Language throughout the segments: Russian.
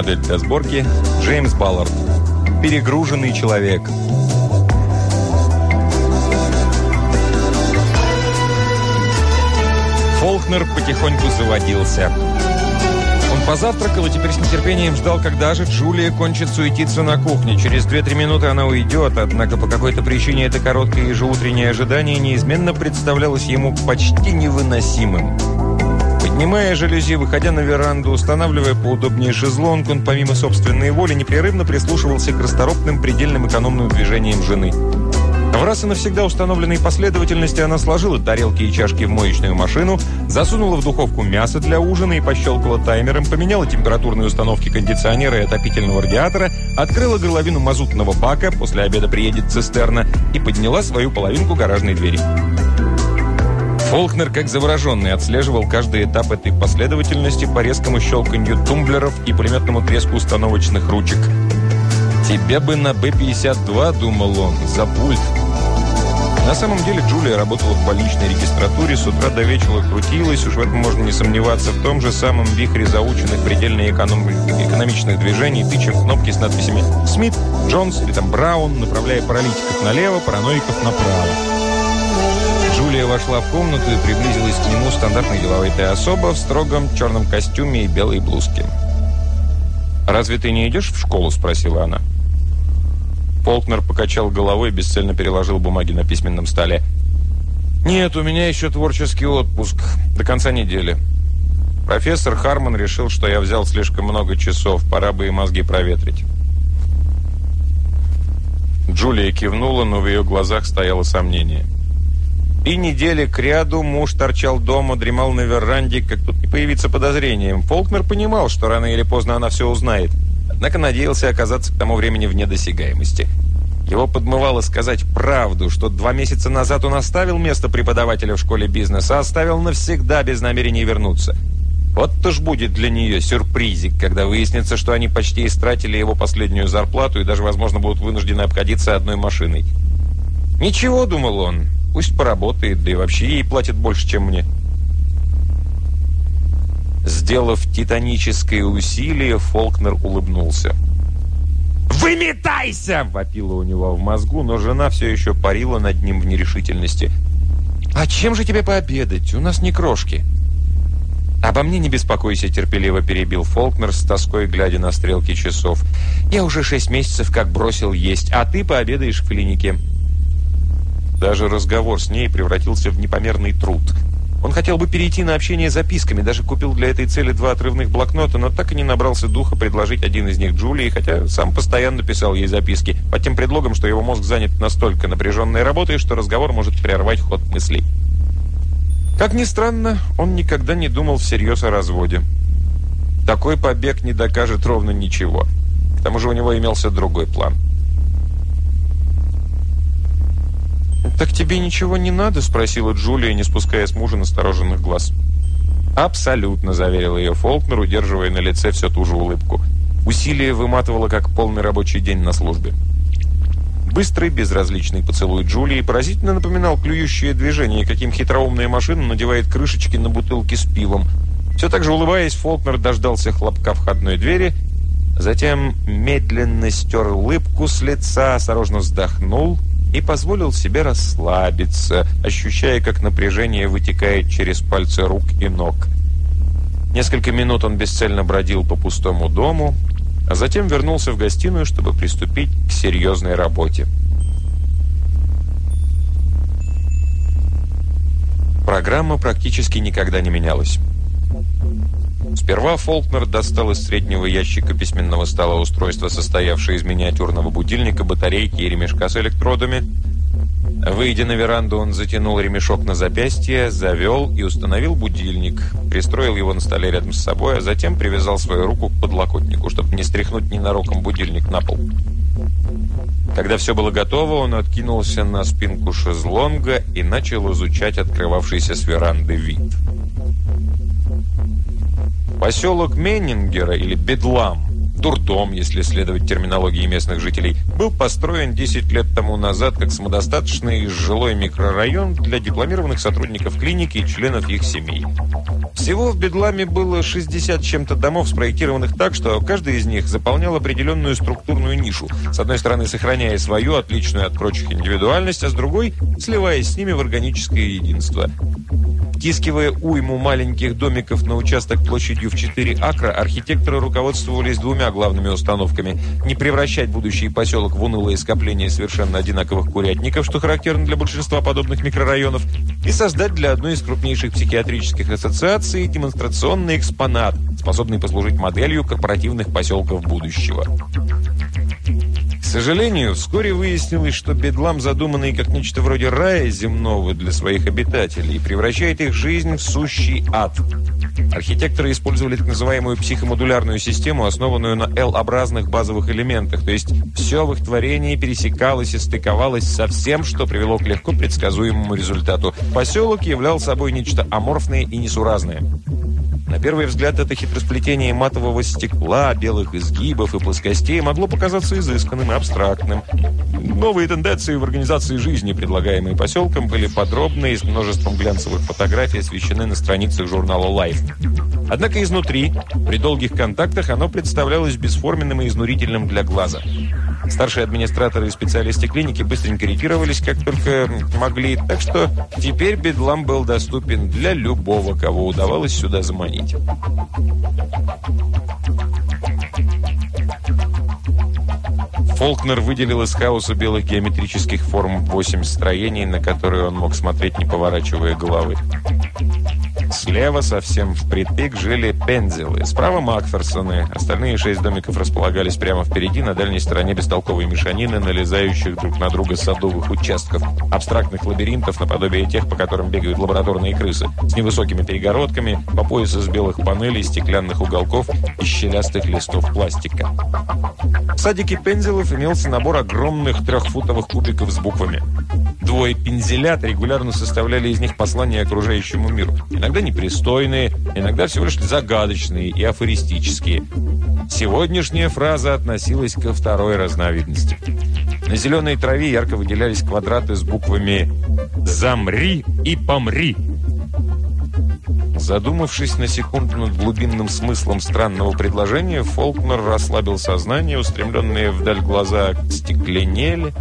«Модель для сборки» Джеймс Баллард. «Перегруженный человек». Фолкнер потихоньку заводился. Он позавтракал и теперь с нетерпением ждал, когда же Джулия кончит суетиться на кухне. Через 2-3 минуты она уйдет, однако по какой-то причине это короткое ежеутреннее ожидание неизменно представлялось ему почти невыносимым. Поднимая жалюзи, выходя на веранду, устанавливая поудобнее шезлонг, он помимо собственной воли непрерывно прислушивался к расторопным предельным экономным движениям жены. В раз и навсегда установленной последовательности она сложила тарелки и чашки в моечную машину, засунула в духовку мясо для ужина и пощелкала таймером, поменяла температурные установки кондиционера и отопительного радиатора, открыла горловину мазутного бака, после обеда приедет цистерна, и подняла свою половинку гаражной двери. Фолкнер, как завороженный, отслеживал каждый этап этой последовательности по резкому щелканью тумблеров и пулеметному треску установочных ручек. «Тебе бы на Б-52», — думал он, — «за пульт». На самом деле Джулия работала в больничной регистратуре, с утра до вечера крутилась, уж в этом можно не сомневаться, в том же самом вихре заученных предельно эконом... экономичных движений, тыча в кнопки с надписями «Смит», «Джонс» или там «Браун», направляя паралитиков налево, параноиков направо. Джулия вошла в комнату и приблизилась к нему стандартной деловая особа в строгом черном костюме и белой блузке. «Разве ты не идешь в школу?» – спросила она. Фолкнер покачал головой и бесцельно переложил бумаги на письменном столе. «Нет, у меня еще творческий отпуск. До конца недели. Профессор Харман решил, что я взял слишком много часов. Пора бы и мозги проветрить». Джулия кивнула, но в ее глазах стояло сомнение. И недели к ряду муж торчал дома, дремал на веранде, как тут не появиться подозрением. Фолкнер понимал, что рано или поздно она все узнает. Однако надеялся оказаться к тому времени вне досягаемости. Его подмывало сказать правду, что два месяца назад он оставил место преподавателя в школе бизнеса, оставил навсегда без намерения вернуться. Вот-то ж будет для нее сюрпризик, когда выяснится, что они почти истратили его последнюю зарплату и даже, возможно, будут вынуждены обходиться одной машиной. «Ничего», — думал он, Пусть поработает, да и вообще ей платят больше, чем мне. Сделав титаническое усилие, Фолкнер улыбнулся. «Выметайся!» – вопило у него в мозгу, но жена все еще парила над ним в нерешительности. «А чем же тебе пообедать? У нас не крошки». «Обо мне не беспокойся», – терпеливо перебил Фолкнер с тоской, глядя на стрелки часов. «Я уже шесть месяцев как бросил есть, а ты пообедаешь в клинике». Даже разговор с ней превратился в непомерный труд. Он хотел бы перейти на общение записками, даже купил для этой цели два отрывных блокнота, но так и не набрался духа предложить один из них Джулии, хотя сам постоянно писал ей записки, под тем предлогом, что его мозг занят настолько напряженной работой, что разговор может прервать ход мыслей. Как ни странно, он никогда не думал всерьез о разводе. Такой побег не докажет ровно ничего. К тому же у него имелся другой план – «Так тебе ничего не надо?» – спросила Джулия, не спуская с мужа настороженных глаз. «Абсолютно», – заверил ее Фолкнер, удерживая на лице все ту же улыбку. Усилие выматывало, как полный рабочий день на службе. Быстрый, безразличный поцелуй Джулии поразительно напоминал клюющее движение, каким хитроумная машина надевает крышечки на бутылки с пивом. Все так же улыбаясь, Фолкнер дождался хлопка входной двери, затем медленно стер улыбку с лица, осторожно вздохнул – и позволил себе расслабиться, ощущая, как напряжение вытекает через пальцы рук и ног. Несколько минут он бесцельно бродил по пустому дому, а затем вернулся в гостиную, чтобы приступить к серьезной работе. Программа практически никогда не менялась. Сперва Фолкнер достал из среднего ящика письменного стола устройство, состоявшее из миниатюрного будильника, батарейки и ремешка с электродами. Выйдя на веранду, он затянул ремешок на запястье, завел и установил будильник, пристроил его на столе рядом с собой, а затем привязал свою руку к подлокотнику, чтобы не стряхнуть ненароком будильник на пол. Когда все было готово, он откинулся на спинку шезлонга и начал изучать открывавшийся с веранды вид. Поселок Меннингера или Бедлам, дурдом, если следовать терминологии местных жителей, был построен 10 лет тому назад как самодостаточный жилой микрорайон для дипломированных сотрудников клиники и членов их семей. Всего в Бедламе было 60 чем-то домов, спроектированных так, что каждый из них заполнял определенную структурную нишу. С одной стороны, сохраняя свою, отличную от прочих индивидуальность, а с другой, сливаясь с ними в органическое единство. Втискивая уйму маленьких домиков на участок площадью в 4 акра, архитекторы руководствовались двумя главными установками. Не превращать будущий поселок в унылое скопление совершенно одинаковых курятников, что характерно для большинства подобных микрорайонов, и создать для одной из крупнейших психиатрических ассоциаций демонстрационный экспонат, способный послужить моделью корпоративных поселков будущего. Сожалению, вскоре выяснилось, что Бедлам, задуманный как нечто вроде рая земного для своих обитателей, превращает их жизнь в сущий ад. Архитекторы использовали так называемую психомодулярную систему, основанную на L-образных базовых элементах, то есть все в их творении пересекалось и стыковалось со всем, что привело к легко предсказуемому результату. Поселок являл собой нечто аморфное и несуразное. На первый взгляд, это хитросплетение матового стекла, белых изгибов и плоскостей могло показаться изысканным и абстрактным. Новые тенденции в организации жизни, предлагаемые поселком, были подробны и с множеством глянцевых фотографий освещены на страницах журнала Life. Однако изнутри, при долгих контактах, оно представлялось бесформенным и изнурительным для глаза. Старшие администраторы и специалисты клиники быстренько ретировались, как только могли, так что теперь бедлам был доступен для любого, кого удавалось сюда заманить. Фолкнер выделил из хаоса белых геометрических форм восемь строений, на которые он мог смотреть, не поворачивая головы. Слева совсем впритык жили Пензелы, справа Макферсоны. Остальные шесть домиков располагались прямо впереди, на дальней стороне бестолковой мешанины, налезающих друг на друга садовых участков, абстрактных лабиринтов наподобие тех, по которым бегают лабораторные крысы, с невысокими перегородками, по пояс из белых панелей, стеклянных уголков и щелястых листов пластика. В садике Пензелов имелся набор огромных трехфутовых кубиков с буквами. Двое пензелят регулярно составляли из них послания окружающему миру. Иногда непристойные, иногда всего лишь загадочные и афористические. Сегодняшняя фраза относилась ко второй разновидности. На зеленой траве ярко выделялись квадраты с буквами «Замри и помри». Задумавшись на секунду над глубинным смыслом странного предложения, Фолкнер расслабил сознание, устремленные вдаль глаза стекленели,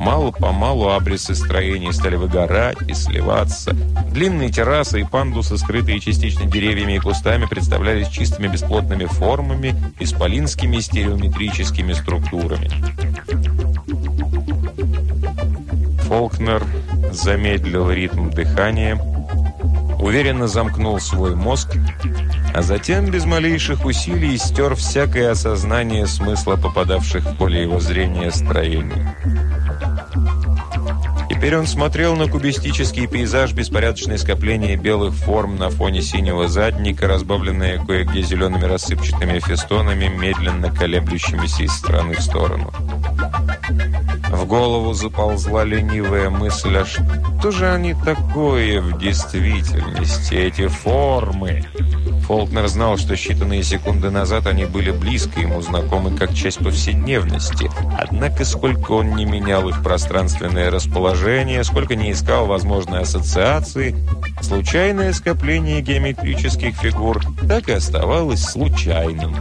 Мало-помалу абрисы строений стали выгорать и сливаться. Длинные террасы и пандусы, скрытые частично деревьями и кустами, представлялись чистыми бесплотными формами, исполинскими стереометрическими структурами. Фолкнер замедлил ритм дыхания, уверенно замкнул свой мозг, а затем без малейших усилий стер всякое осознание смысла попадавших в поле его зрения строений. Теперь он смотрел на кубистический пейзаж, беспорядочное скопление белых форм на фоне синего задника, разбавленное кое-где зелеными рассыпчатыми фестонами, медленно колеблющимися из стороны в сторону. В голову заползла ленивая мысль, а же они такое в действительности, эти формы? Фолкнер знал, что считанные секунды назад они были близко ему знакомы как часть повседневности. Однако, сколько он не менял их пространственное расположение, сколько не искал возможной ассоциации, случайное скопление геометрических фигур так и оставалось случайным.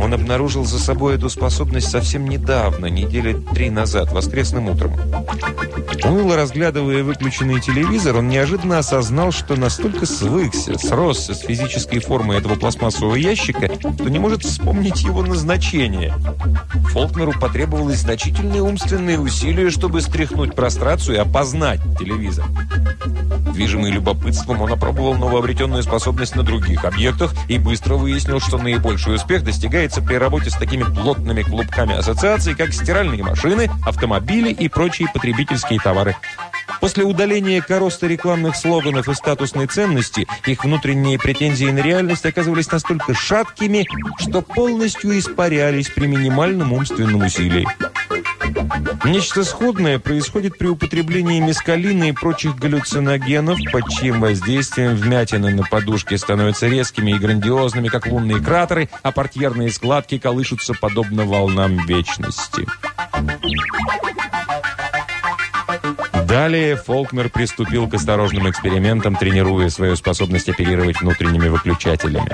Он обнаружил за собой эту способность совсем недавно, недели три назад, воскресным утром. Уныло разглядывая выключенный телевизор, он неожиданно осознал, что настолько свыкся, сросся с физической формой этого пластмассового ящика, что не может вспомнить его назначение. Фолкнеру потребовалось значительные умственные усилия, чтобы стряхнуть прострацию и опознать телевизор. Движимый любопытством, он опробовал новообретенную способность на других объектах и быстро выяснил, что наибольший успех достигается при работе с такими плотными клубками ассоциаций, как стиральные машины, автомобили и прочие потребительские товары. После удаления короста рекламных слоганов и статусной ценности, их внутренние претензии на реальность оказывались настолько шаткими, что полностью испарялись при минимальном умственном усилии. Нечто сходное происходит при употреблении мескалина и прочих галлюциногенов, под чьим воздействием вмятины на подушке становятся резкими и грандиозными, как лунные кратеры, а портьерные складки колышутся подобно волнам вечности. Далее Фолкнер приступил к осторожным экспериментам, тренируя свою способность оперировать внутренними выключателями.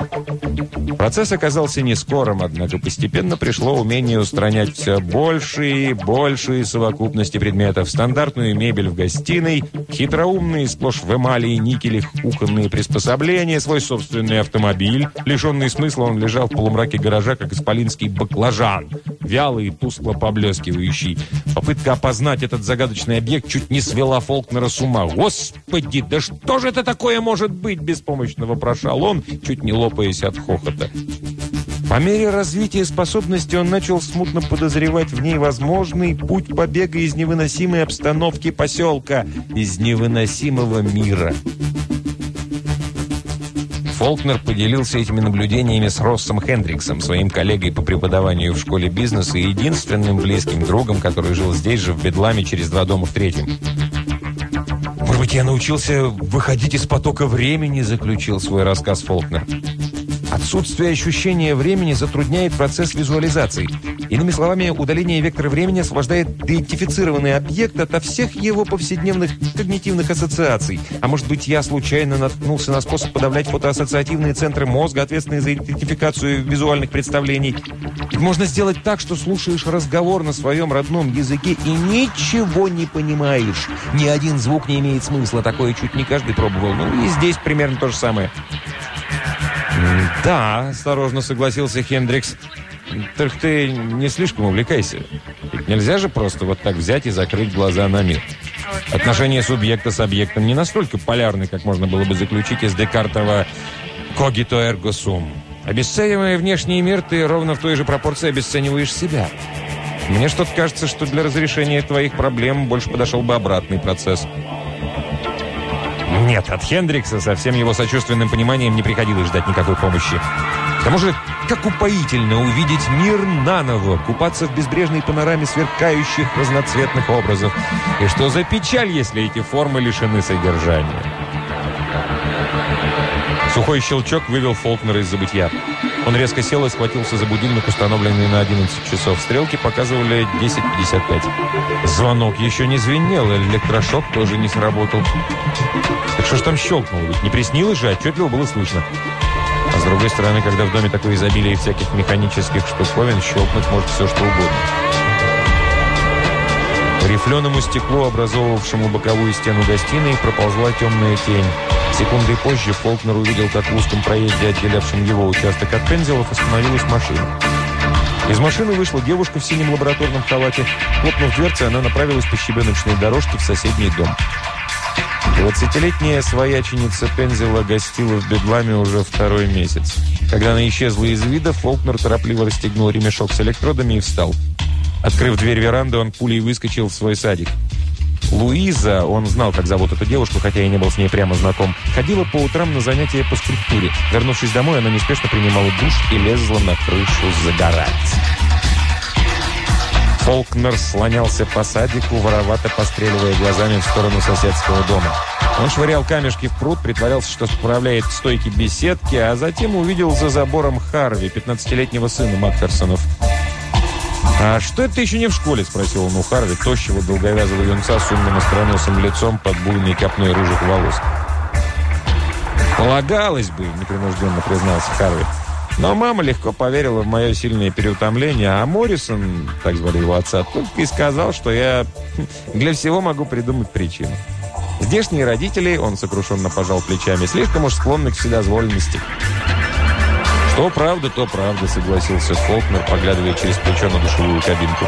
Процесс оказался не скорым, однако постепенно пришло умение устранять все большие и большие совокупности предметов. Стандартную мебель в гостиной, хитроумные, сплошь в эмали и никеле кухонные приспособления, свой собственный автомобиль. Лишенный смысла он лежал в полумраке гаража, как исполинский баклажан, вялый и тускло поблескивающий. Попытка опознать этот загадочный объект чуть не свела Фолкнера с ума. «Господи, да что же это такое может быть?» Беспомощно вопрошал он, чуть не лопаясь от хохота. По мере развития способности он начал смутно подозревать в ней возможный путь побега из невыносимой обстановки поселка, из невыносимого мира. Фолкнер поделился этими наблюдениями с Россом Хендриксом, своим коллегой по преподаванию в школе бизнеса и единственным близким другом, который жил здесь же, в Бедламе, через два дома в третьем. «Может быть, я научился выходить из потока времени», заключил свой рассказ Фолкнер. Отсутствие ощущения времени затрудняет процесс визуализации. Иными словами, удаление вектора времени освобождает идентифицированный объект ото всех его повседневных когнитивных ассоциаций. А может быть, я случайно наткнулся на способ подавлять фотоассоциативные центры мозга, ответственные за идентификацию визуальных представлений. Ведь можно сделать так, что слушаешь разговор на своем родном языке и ничего не понимаешь. Ни один звук не имеет смысла. Такое чуть не каждый пробовал. Ну и здесь примерно то же самое. «Да», – осторожно согласился Хендрикс. «Только ты не слишком увлекайся. Ведь нельзя же просто вот так взять и закрыть глаза на мир. Отношения субъекта с объектом не настолько полярны, как можно было бы заключить из Декартова «cogito ergo sum». Обесценивая внешний мир, ты ровно в той же пропорции обесцениваешь себя. Мне что-то кажется, что для разрешения твоих проблем больше подошел бы обратный процесс – нет, от Хендрикса со всем его сочувственным пониманием не приходилось ждать никакой помощи. К тому же, как упоительно увидеть мир наново, купаться в безбрежной панораме сверкающих разноцветных образов. И что за печаль, если эти формы лишены содержания? Сухой щелчок вывел Фолкнера из забытья. Он резко сел и схватился за будильник, установленный на 11 часов. Стрелки показывали 10.55. Звонок еще не звенел, электрошок тоже не сработал. Так что ж там щелкнуло? Ведь не приснилось же, отчетливо было слышно. А с другой стороны, когда в доме такое изобилие всяких механических штуковин, щелкнуть может все что угодно. По рифленому стеклу, образовавшему боковую стену гостиной, проползла темная тень. Секундой позже Фолкнер увидел, как в узком проезде, отделявшем его участок от пензелов, остановилась машина. Из машины вышла девушка в синем лабораторном халате. Хлопнув дверцы, она направилась по щебеночной дорожке в соседний дом. Двадцатилетняя свояченица Пензела гостила в Бедламе уже второй месяц. Когда она исчезла из вида, Фолкнер торопливо расстегнул ремешок с электродами и встал. Открыв дверь веранды, он пулей выскочил в свой садик. Луиза, он знал, как зовут эту девушку, хотя и не был с ней прямо знаком, ходила по утрам на занятия по скульптуре. Вернувшись домой, она неспешно принимала душ и лезла на крышу загорать. Фолкнер слонялся по садику, воровато постреливая глазами в сторону соседского дома. Он швырял камешки в пруд, притворялся, что справляет стойки беседки, а затем увидел за забором Харви, 15-летнего сына Макферсонов. «А что это еще не в школе?» – спросил он у Харви, тощего, долговязого юнца с умным остроносым лицом под буйной копной рыжих волос. «Полагалось бы», – непринужденно признался Харви. Но мама легко поверила в мое сильное переутомление, а Моррисон, так звали его отца, только и сказал, что я для всего могу придумать причину. Здешние родители, он сокрушенно пожал плечами, слишком уж склонны к вседозволенности. «Что правда, то правда», — согласился Фолкнер, поглядывая через плечо на душевую кабинку.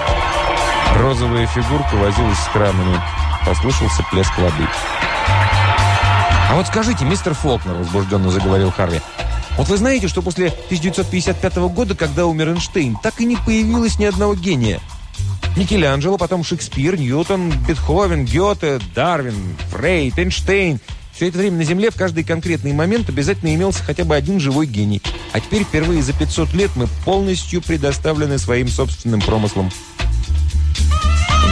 Розовая фигурка возилась с кранами. Послышался плеск воды. «А вот скажите, мистер Фолкнер», — возбужденно заговорил Харви, «вот вы знаете, что после 1955 года, когда умер Эйнштейн, так и не появилось ни одного гения?» Микеланджело, потом Шекспир, Ньютон, Бетховен, Гёте, Дарвин, Фрейд, Эйнштейн — все это время на Земле в каждый конкретный момент обязательно имелся хотя бы один живой гений. А теперь впервые за 500 лет мы полностью предоставлены своим собственным промыслам.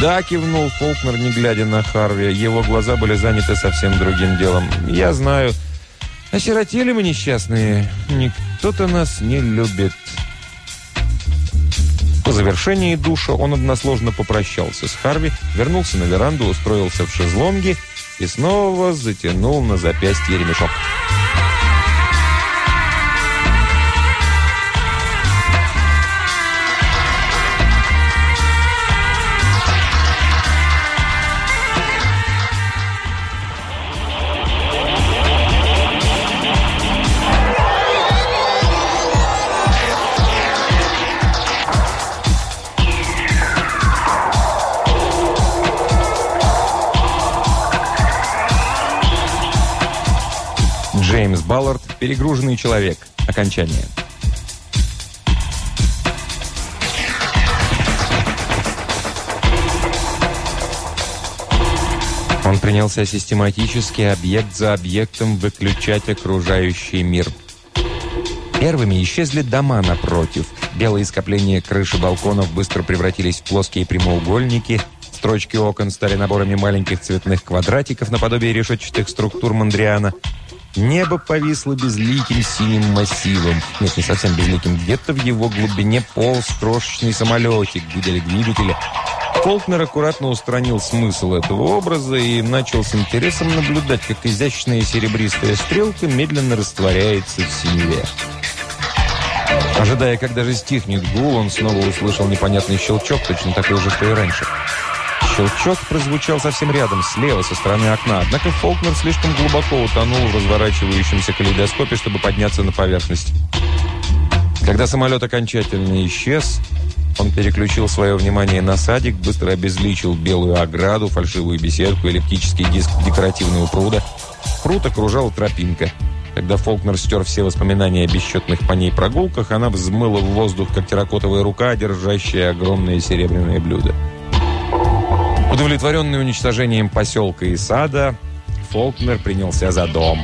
«Да», — кивнул Фолкнер, не глядя на Харви. Его глаза были заняты совсем другим делом. «Я знаю. Осиротели мы несчастные. Никто-то нас не любит». По завершении душа он односложно попрощался с Харви, вернулся на веранду, устроился в шезлонге и снова затянул на запястье ремешок. Джеймс Баллард «Перегруженный человек». Окончание. Он принялся систематически, объект за объектом, выключать окружающий мир. Первыми исчезли дома напротив. Белые скопления крыши балконов быстро превратились в плоские прямоугольники. Строчки окон стали наборами маленьких цветных квадратиков наподобие решетчатых структур Мандриана – Небо повисло безликим синим массивом. Нет, не совсем безликим. Где-то в его глубине полз крошечный самолетик, гудели двигатели. Фолкнер аккуратно устранил смысл этого образа и начал с интересом наблюдать, как изящная серебристая стрелка медленно растворяется в синеве. Ожидая, когда же стихнет гул, он снова услышал непонятный щелчок, точно такой же, что и раньше. Щелчок прозвучал совсем рядом, слева, со стороны окна. Однако Фолкнер слишком глубоко утонул в разворачивающемся калейдоскопе, чтобы подняться на поверхность. Когда самолет окончательно исчез, он переключил свое внимание на садик, быстро обезличил белую ограду, фальшивую беседку, эллиптический диск декоративного пруда. Пруд окружала тропинка. Когда Фолкнер стер все воспоминания о бесчетных по ней прогулках, она взмыла в воздух, как терракотовая рука, держащая огромное серебряное блюдо. Удовлетворенный уничтожением поселка и сада, Фолкнер принялся за дом.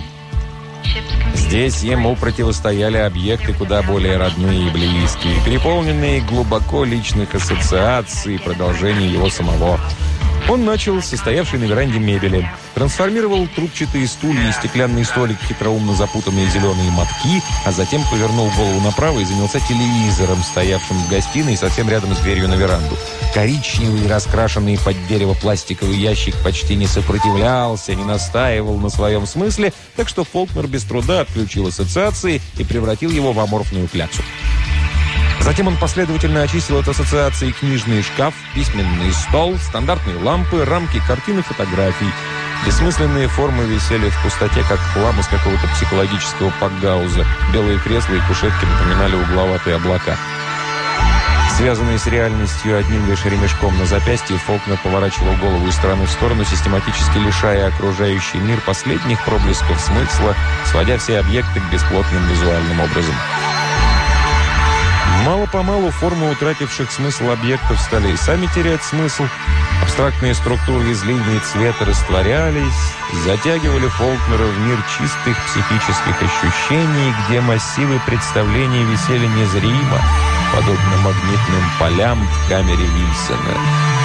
Здесь ему противостояли объекты куда более родные и близкие, переполненные глубоко личных ассоциаций и продолжений его самого – он начал состоявший на веранде мебели. Трансформировал трубчатые стулья и стеклянный столик в хитроумно запутанные зеленые мотки, а затем повернул голову направо и занялся телевизором, стоявшим в гостиной совсем рядом с дверью на веранду. Коричневый, раскрашенный под дерево пластиковый ящик почти не сопротивлялся, не настаивал на своем смысле, так что Фолкнер без труда отключил ассоциации и превратил его в аморфную кляксу. Затем он последовательно очистил от ассоциации книжный шкаф, письменный стол, стандартные лампы, рамки картин и фотографий. Бессмысленные формы висели в пустоте, как хлам из какого-то психологического пакгауза. Белые кресла и кушетки напоминали угловатые облака. Связанный с реальностью одним лишь ремешком на запястье, Фолкнер поворачивал голову из стороны в сторону, систематически лишая окружающий мир последних проблесков смысла, сводя все объекты к бесплотным визуальным образом. Мало-помалу формы утративших смысл объектов стали и сами терять смысл. Абстрактные структуры из линий цвета растворялись, затягивали Фолкнера в мир чистых психических ощущений, где массивы представлений висели незримо, подобно магнитным полям в камере Вильсона.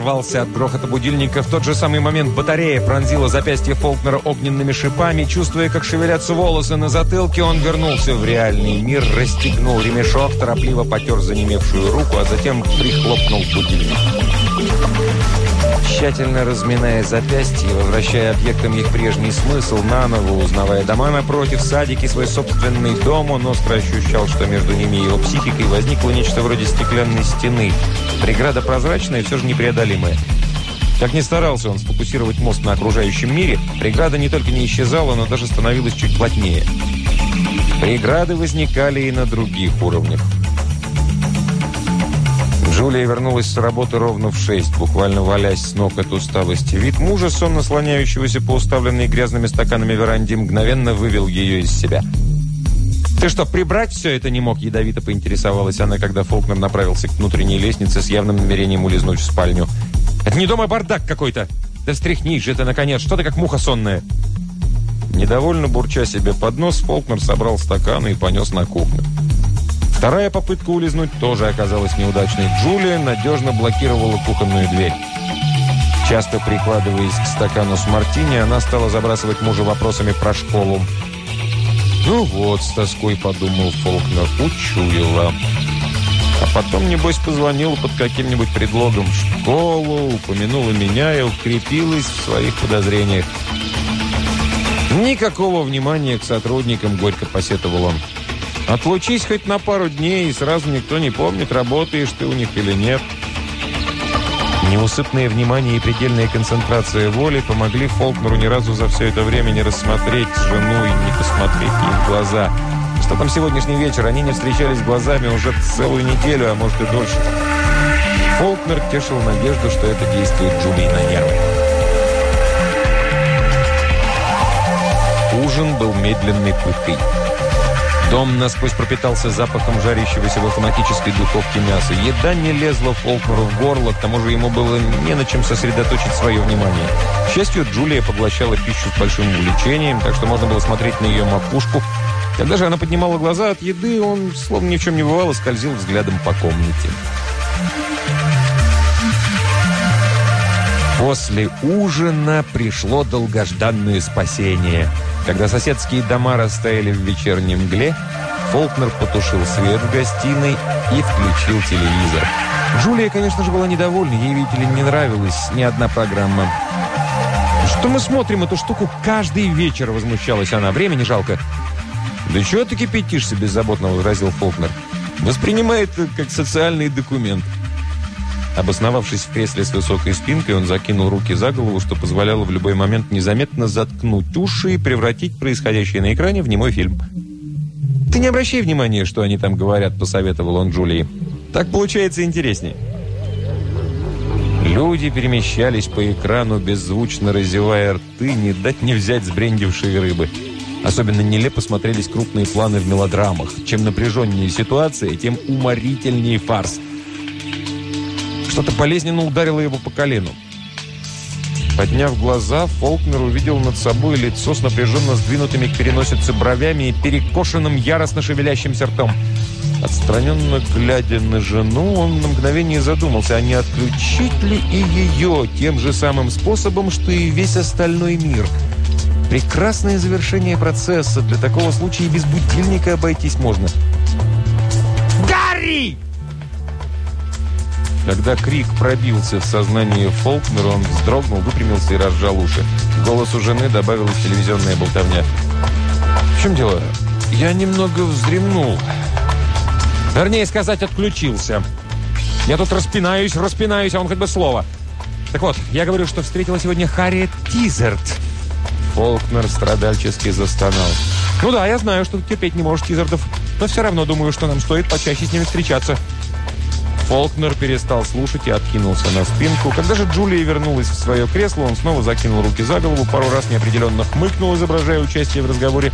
Взорвался от грохота будильника. В тот же самый момент батарея пронзила запястье Фолкнера огненными шипами. Чувствуя, как шевелятся волосы на затылке, он вернулся в реальный мир, расстегнул ремешок, торопливо потер занемевшую руку, а затем прихлопнул будильник. Тщательно разминая запястья возвращая объектам их прежний смысл, наново узнавая дома напротив, садики, свой собственный дом, он остро ощущал, что между ними и его психикой возникло нечто вроде стеклянной стены. Преграда прозрачная, все же непреодолимая. Как ни старался он сфокусировать мозг на окружающем мире, преграда не только не исчезала, но даже становилась чуть плотнее. Преграды возникали и на других уровнях. Джулия вернулась с работы ровно в шесть, буквально валясь с ног от усталости. Вид мужа, сонно слоняющегося по уставленной грязными стаканами веранде, мгновенно вывел ее из себя. «Ты что, прибрать все это не мог?» – ядовито поинтересовалась она, когда Фолкнер направился к внутренней лестнице с явным намерением улизнуть в спальню. «Это не дома бардак какой-то! Да стряхнись же ты, наконец! Что ты как муха сонная?» Недовольно бурча себе под нос, Фолкнер собрал стаканы и понес на кухню. Вторая попытка улизнуть тоже оказалась неудачной. Джулия надежно блокировала кухонную дверь. Часто прикладываясь к стакану с мартини, она стала забрасывать мужа вопросами про школу. «Ну вот», — с тоской подумал Фолкнер, — «учуяла». А потом, небось, позвонила под каким-нибудь предлогом в школу, упомянула меня и укрепилась в своих подозрениях. Никакого внимания к сотрудникам, горько посетовал он. Отлучись хоть на пару дней, и сразу никто не помнит, работаешь ты у них или нет. Неусыпное внимание и предельная концентрация воли помогли Фолкнеру ни разу за все это время не рассмотреть жену и не посмотреть ей в глаза. Что там сегодняшний вечер? Они не встречались глазами уже целую неделю, а может и дольше. Фолкнер тешил надежду, что это действует Джулии на нервы. Ужин был медленной пыткой. Дом насквозь пропитался запахом жарящегося в автоматической духовке мяса. Еда не лезла Фолкнеру в горло, к тому же ему было не на чем сосредоточить свое внимание. К счастью, Джулия поглощала пищу с большим увлечением, так что можно было смотреть на ее макушку. Когда же она поднимала глаза от еды, он, словно ни в чем не бывало, скользил взглядом по комнате. После ужина пришло долгожданное спасение – когда соседские дома растаяли в вечернем мгле, Фолкнер потушил свет в гостиной и включил телевизор. Джулия, конечно же, была недовольна. Ей, видите ли, не нравилась ни одна программа. «Что мы смотрим эту штуку каждый вечер?» – возмущалась она. «Времени жалко». «Да чего ты кипятишься?» – беззаботно возразил Фолкнер. «Воспринимай это как социальный документ». Обосновавшись в кресле с высокой спинкой, он закинул руки за голову, что позволяло в любой момент незаметно заткнуть уши и превратить происходящее на экране в немой фильм. «Ты не обращай внимания, что они там говорят», — посоветовал он Джулии. «Так получается интереснее». Люди перемещались по экрану, беззвучно разевая рты, не дать не взять сбрендившие рыбы. Особенно нелепо смотрелись крупные планы в мелодрамах. Чем напряженнее ситуация, тем уморительнее фарс — что-то болезненно ударило его по колену. Подняв глаза, Фолкнер увидел над собой лицо с напряженно сдвинутыми к переносице бровями и перекошенным яростно шевелящимся ртом. Отстраненно глядя на жену, он на мгновение задумался, а не отключить ли и ее тем же самым способом, что и весь остальной мир. Прекрасное завершение процесса. Для такого случая и без будильника обойтись можно. «Гарри!» Когда крик пробился в сознание Фолкнера, он вздрогнул, выпрямился и разжал уши. Голос у жены добавилась телевизионная болтовня. «В чем дело? Я немного вздремнул. Вернее сказать, отключился. Я тут распинаюсь, распинаюсь, а он хоть бы слово. Так вот, я говорю, что встретила сегодня Харриет Тизерт». Фолкнер страдальчески застонал. «Ну да, я знаю, что ты терпеть не можешь Тизертов, но все равно думаю, что нам стоит почаще с ними встречаться». Фолкнер перестал слушать и откинулся на спинку. Когда же Джулия вернулась в свое кресло, он снова закинул руки за голову, пару раз неопределенно хмыкнул, изображая участие в разговоре,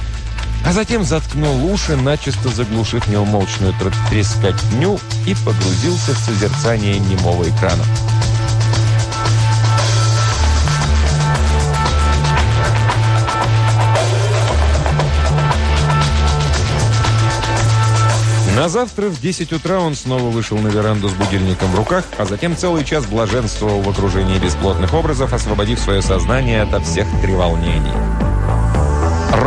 а затем заткнул уши, начисто заглушив неумолчную трескотню и погрузился в созерцание немого экрана. На завтра в 10 утра он снова вышел на веранду с будильником в руках, а затем целый час блаженствовал в окружении бесплотных образов, освободив свое сознание от всех треволнений.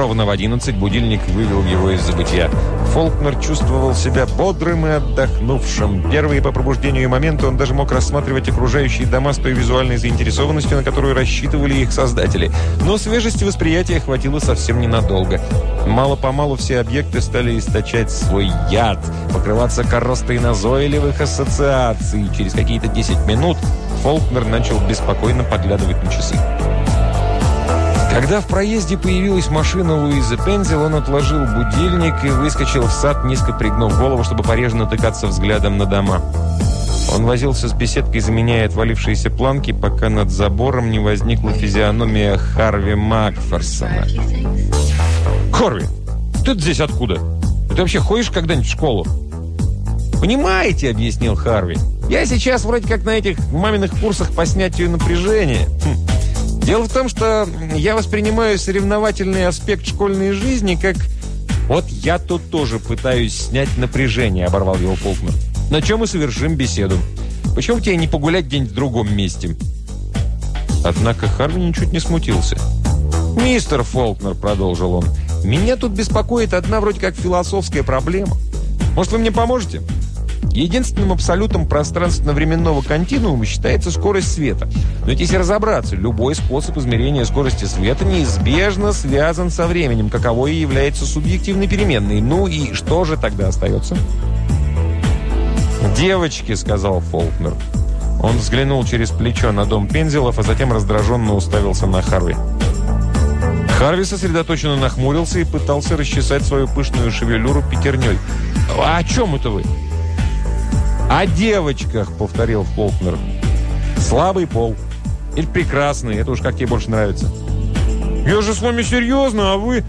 Ровно в 11 будильник вывел его из забытия. Фолкнер чувствовал себя бодрым и отдохнувшим. Первые по пробуждению моменты он даже мог рассматривать окружающие дома с той визуальной заинтересованностью, на которую рассчитывали их создатели. Но свежести восприятия хватило совсем ненадолго. Мало-помалу все объекты стали источать свой яд, покрываться коростой назойливых ассоциаций. Через какие-то 10 минут Фолкнер начал беспокойно поглядывать на часы. Когда в проезде появилась машина Луизы Пензел, он отложил будильник и выскочил в сад, низко пригнув голову, чтобы пореже натыкаться взглядом на дома. Он возился с беседкой, заменяя отвалившиеся планки, пока над забором не возникла физиономия Харви Макферсона. «Харви, ты здесь откуда? Ты вообще ходишь когда-нибудь в школу?» «Понимаете», — объяснил Харви, «я сейчас вроде как на этих маминых курсах по снятию напряжения. Хм. Дело в том, что я воспринимаю соревновательный аспект школьной жизни как... Вот я тут тоже пытаюсь снять напряжение, оборвал его Полкнер. На чем мы совершим беседу? Почему тебе не погулять где-нибудь в другом месте? Однако Харви ничуть не смутился. «Мистер Фолкнер», — продолжил он, — «меня тут беспокоит одна вроде как философская проблема. Может, вы мне поможете?» Единственным абсолютом пространственно-временного континуума считается скорость света. Но ведь если разобраться, любой способ измерения скорости света неизбежно связан со временем, каково и является субъективной переменной. Ну и что же тогда остается? «Девочки», — сказал Фолкнер. Он взглянул через плечо на дом Пензелов, а затем раздраженно уставился на Харви. Харви сосредоточенно нахмурился и пытался расчесать свою пышную шевелюру пятерней. «А о чем это вы?» «О девочках», — повторил Фолкнер. «Слабый пол. Или прекрасный, это уж как тебе больше нравится». «Я же с вами серьезно, а вы...»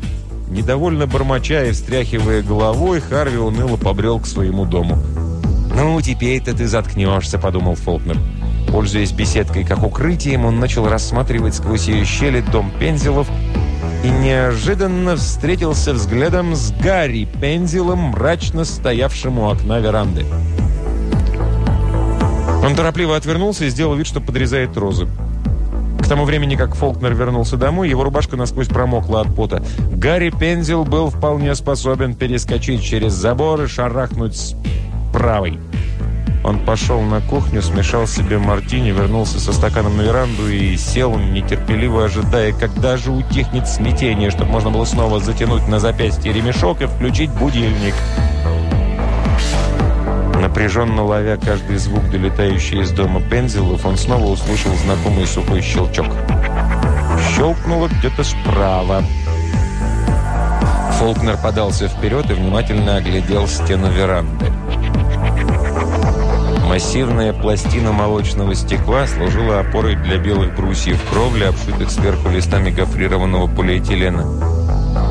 Недовольно бормоча и встряхивая головой, Харви уныло побрел к своему дому. «Ну, теперь-то ты заткнешься», — подумал Фолкнер. Пользуясь беседкой как укрытием, он начал рассматривать сквозь ее щели дом Пензелов и неожиданно встретился взглядом с Гарри Пензелом, мрачно стоявшим у окна веранды. Он торопливо отвернулся и сделал вид, что подрезает розы. К тому времени, как Фолкнер вернулся домой, его рубашка насквозь промокла от пота. Гарри Пензел был вполне способен перескочить через забор и шарахнуть с правой. Он пошел на кухню, смешал себе мартини, вернулся со стаканом на веранду и сел, нетерпеливо ожидая, когда же утихнет смятение, чтобы можно было снова затянуть на запястье ремешок и включить будильник. Напряженно ловя каждый звук, долетающий из дома Пензелов, он снова услышал знакомый сухой щелчок. Щелкнуло где-то справа. Фолкнер подался вперед и внимательно оглядел стену веранды. Массивная пластина молочного стекла служила опорой для белых брусьев кровли, обшитых сверху листами гофрированного полиэтилена.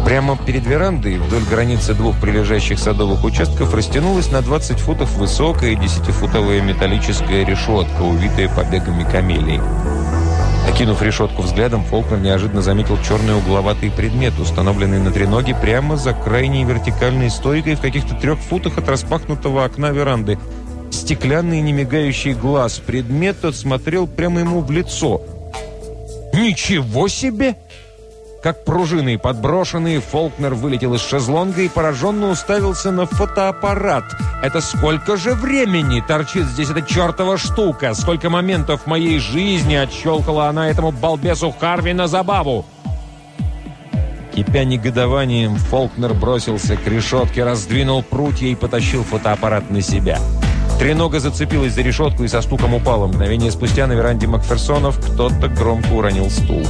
Прямо перед верандой, вдоль границы двух прилежащих садовых участков, растянулась на 20 футов высокая 10-футовая металлическая решетка, увитая побегами камелий. Окинув решетку взглядом, Фолкнер неожиданно заметил черный угловатый предмет, установленный на треноге прямо за крайней вертикальной стойкой в каких-то трех футах от распахнутого окна веранды – стеклянный немигающий глаз предмета смотрел прямо ему в лицо. «Ничего себе!» Как пружины подброшенные, Фолкнер вылетел из шезлонга и пораженно уставился на фотоаппарат. «Это сколько же времени торчит здесь эта чертова штука? Сколько моментов моей жизни отщелкала она этому балбесу Харви на забаву?» Кипя негодованием, Фолкнер бросился к решетке, раздвинул прутья и потащил фотоаппарат на себя. Тренога зацепилась за решетку и со стуком упала. Мгновение спустя на веранде Макферсонов кто-то громко уронил стул.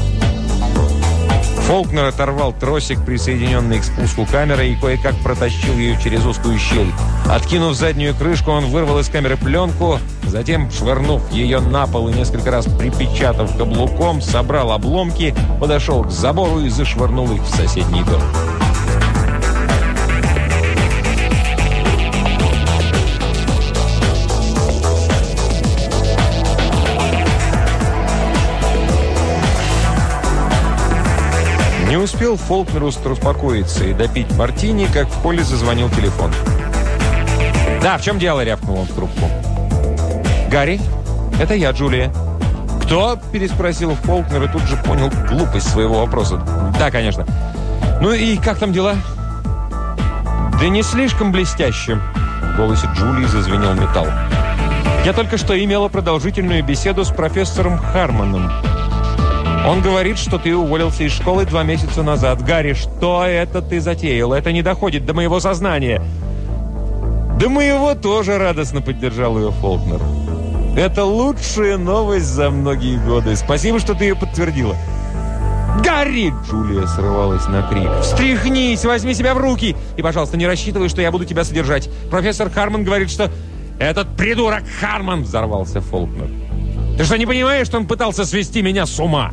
Фолкнер оторвал тросик, присоединенный к спуску камеры, и кое-как протащил ее через узкую щель. Откинув заднюю крышку, он вырвал из камеры пленку, затем, швырнув ее на пол и несколько раз припечатав каблуком, собрал обломки, подошел к забору и зашвырнул их в соседний дом. Не успел Фолкнер успокоиться и допить мартини, как в поле зазвонил телефон. «Да, в чем дело?» – рявкнул он в трубку. «Гарри, это я, Джулия». «Кто?» – переспросил Фолкнер и тут же понял глупость своего вопроса. «Да, конечно. Ну и как там дела?» «Да не слишком блестяще», – в голосе Джулии зазвенел металл. «Я только что имела продолжительную беседу с профессором Хармоном». Он говорит, что ты уволился из школы два месяца назад. Гарри, что это ты затеял? Это не доходит до моего сознания. Да моего тоже радостно поддержал ее Фолкнер. Это лучшая новость за многие годы. Спасибо, что ты ее подтвердила. «Гарри!» – Джулия срывалась на крик. «Встряхнись! Возьми себя в руки! И, пожалуйста, не рассчитывай, что я буду тебя содержать. Профессор Харман говорит, что...» «Этот придурок Харман!» – взорвался Фолкнер. «Ты что, не понимаешь, что он пытался свести меня с ума?»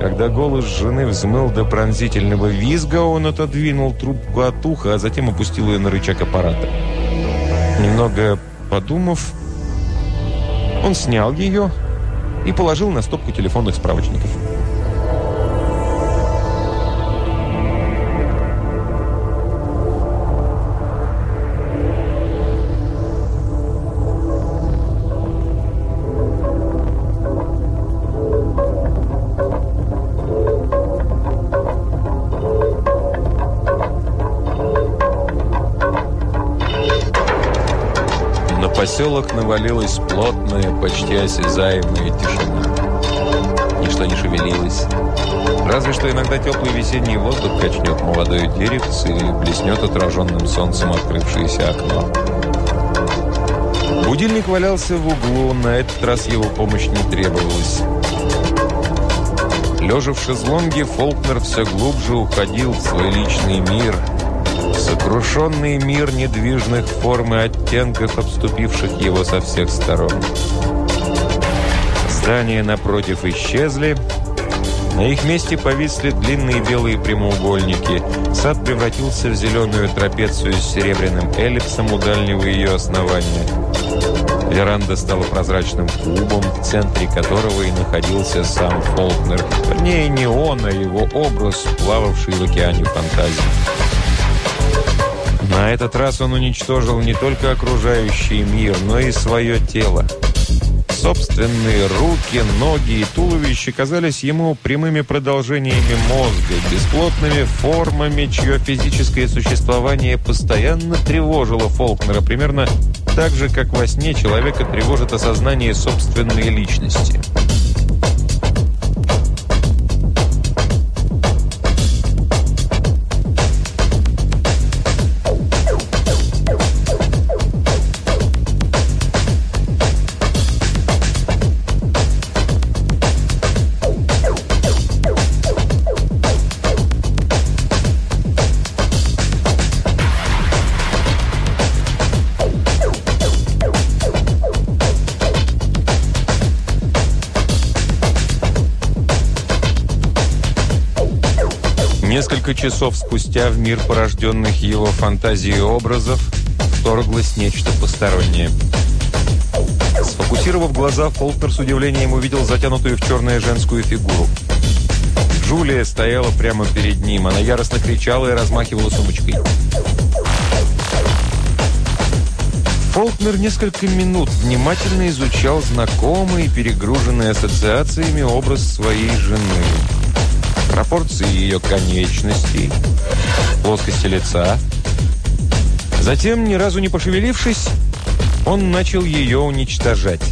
Когда голос жены взмыл до пронзительного визга, он отодвинул трубку от уха, а затем опустил ее на рычаг аппарата. Немного подумав, он снял ее и положил на стопку телефонных справочников. Поселок навалилась плотная, почти осязаемая тишина. Ничто не шевелилось. Разве что иногда теплый весенний воздух качнет молодое деревце или блеснет отраженным солнцем открывшееся окно. Будильник валялся в углу, на этот раз его помощь не требовалась. Лежа в шезлонге, Фолкнер все глубже уходил в свой личный мир – Сокрушенный мир недвижных форм и оттенков, обступивших его со всех сторон. Здания напротив исчезли. На их месте повисли длинные белые прямоугольники. Сад превратился в зеленую трапецию с серебряным эллипсом у дальнего ее основания. Веранда стала прозрачным кубом, в центре которого и находился сам Фолкнер. Вернее, не он, а его образ, плававший в океане фантазии. На этот раз он уничтожил не только окружающий мир, но и свое тело. Собственные руки, ноги и туловище казались ему прямыми продолжениями мозга, бесплотными формами, чье физическое существование постоянно тревожило Фолкнера, примерно так же, как во сне человека тревожит осознание собственной личности. Несколько часов спустя в мир порожденных его фантазией образов вторглось нечто постороннее. Сфокусировав глаза, Фолкнер с удивлением увидел затянутую в черное женскую фигуру. Джулия стояла прямо перед ним. Она яростно кричала и размахивала сумочкой. Фолкнер несколько минут внимательно изучал знакомый, перегруженный ассоциациями образ своей жены пропорции ее конечностей, плоскости лица. Затем, ни разу не пошевелившись, он начал ее уничтожать.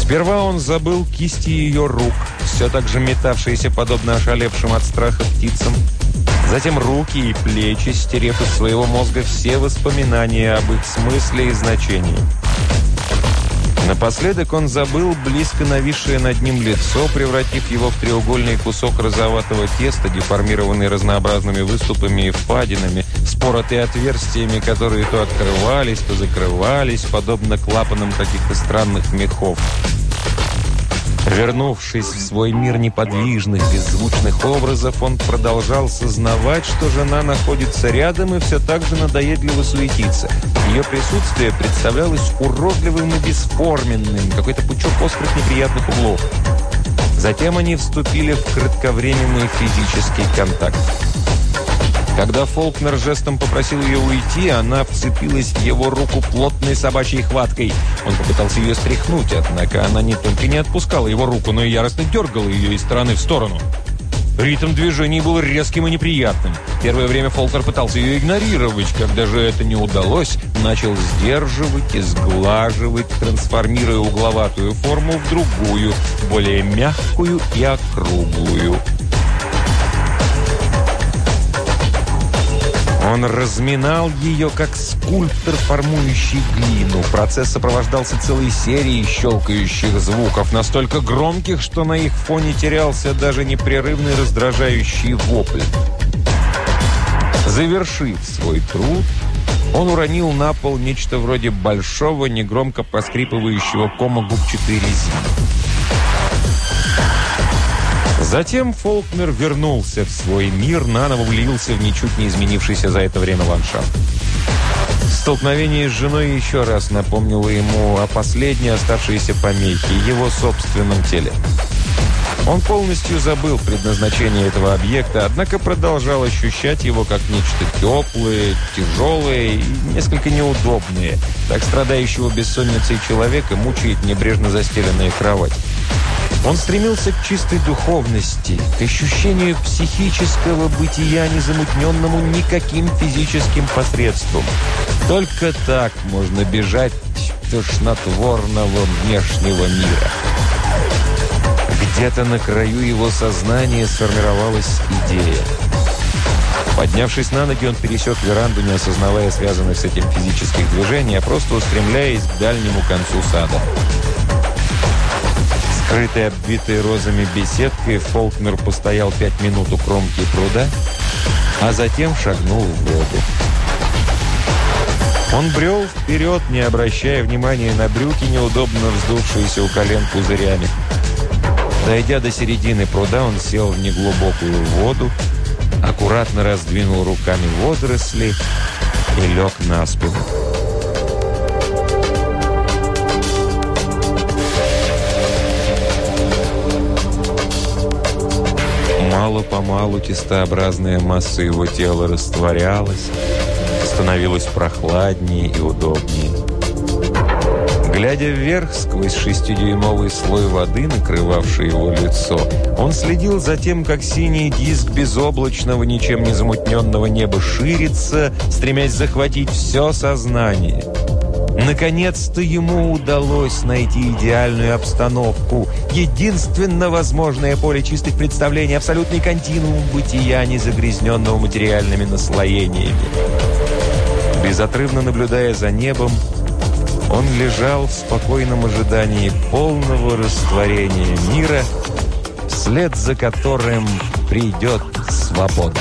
Сперва он забыл кисти ее рук, все так же метавшиеся, подобно ошалевшим от страха птицам. Затем руки и плечи, стерев из своего мозга все воспоминания об их смысле и значении. Напоследок он забыл близко нависшее над ним лицо, превратив его в треугольный кусок розоватого теста, деформированный разнообразными выступами и впадинами, споротые отверстиями, которые то открывались, то закрывались, подобно клапанам каких-то странных мехов. Вернувшись в свой мир неподвижных, беззвучных образов, он продолжал сознавать, что жена находится рядом и все так же надоедливо суетится. Ее присутствие представлялось уродливым и бесформенным, какой-то пучок острых неприятных углов. Затем они вступили в кратковременный физический контакт. Когда Фолкнер жестом попросил ее уйти, она вцепилась в его руку плотной собачьей хваткой. Он попытался ее стряхнуть, однако она не только не отпускала его руку, но и яростно дергала ее из стороны в сторону. Ритм движений был резким и неприятным. Первое время Фолкнер пытался ее игнорировать. Когда же это не удалось, начал сдерживать и сглаживать, трансформируя угловатую форму в другую, более мягкую и округлую. Он разминал ее, как скульптор, формующий глину. Процесс сопровождался целой серией щелкающих звуков, настолько громких, что на их фоне терялся даже непрерывный раздражающий вопль. Завершив свой труд, он уронил на пол нечто вроде большого, негромко поскрипывающего кома губчатой резины. Затем Фолкнер вернулся в свой мир, наново влился в ничуть не изменившийся за это время ландшафт. Столкновение с женой еще раз напомнило ему о последней оставшейся помехе, его собственном теле. Он полностью забыл предназначение этого объекта, однако продолжал ощущать его как нечто теплое, тяжелое и несколько неудобное. Так страдающего бессонницей человека мучает небрежно застеленная кровать. Он стремился к чистой духовности, к ощущению психического бытия, незамутненному никаким физическим посредством. Только так можно бежать тошнотворного внешнего мира. Где-то на краю его сознания сформировалась идея. Поднявшись на ноги, он пересек веранду, не осознавая связанных с этим физических движений, а просто устремляясь к дальнему концу сада. Скрытой, обвитой розами беседкой, Фолкнер постоял пять минут у кромки пруда, а затем шагнул в воду. Он брел вперед, не обращая внимания на брюки, неудобно вздувшиеся у колен пузырями. Дойдя до середины пруда, он сел в неглубокую воду, аккуратно раздвинул руками водоросли и лег на спину. Мало-помалу тестообразная масса его тела растворялась, становилась прохладнее и удобнее. Глядя вверх сквозь шестидюймовый слой воды, накрывавший его лицо, он следил за тем, как синий диск безоблачного, ничем не замутненного неба ширится, стремясь захватить все сознание – Наконец-то ему удалось найти идеальную обстановку, единственно возможное поле чистых представлений, абсолютный континуум бытия, не загрязненного материальными наслоениями. Безотрывно наблюдая за небом, он лежал в спокойном ожидании полного растворения мира, вслед за которым придет свобода.